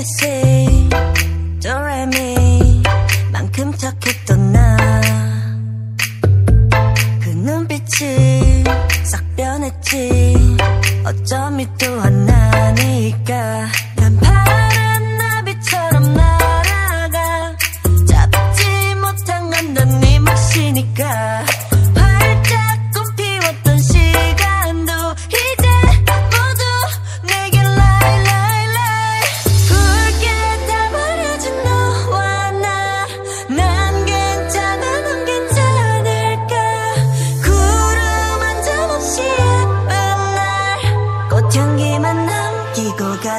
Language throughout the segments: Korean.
미시 도레미 만큼 착했던 나그 눈빛이 싹 변했지. 어쩜 이 또한 나니까.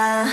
마